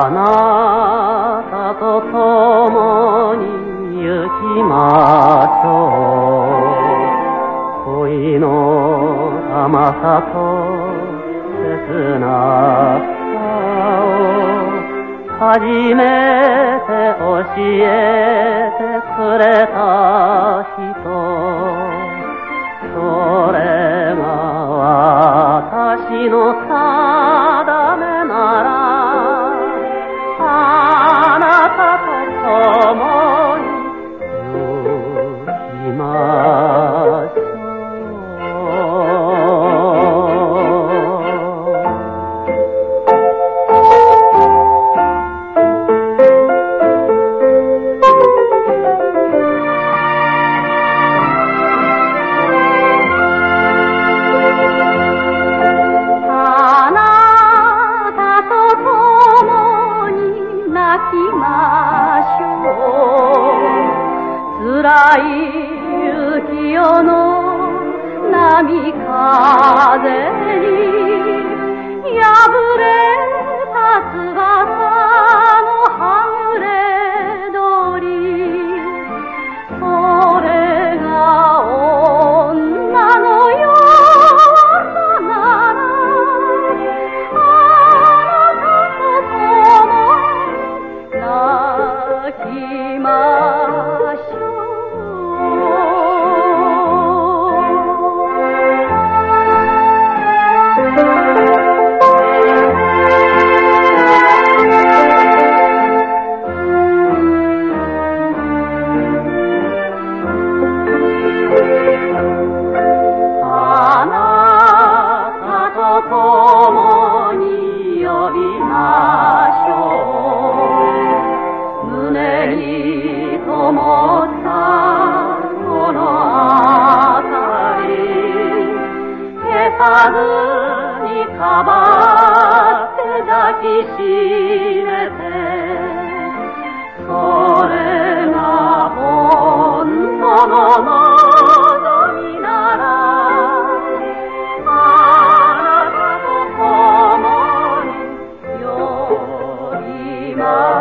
あなたと共に行きましょう。恋の甘さと切なさを初めて教えてくれた人。雪夜の波風にまにかばって抱きしめてそれが本当の望みならあなたと共によります。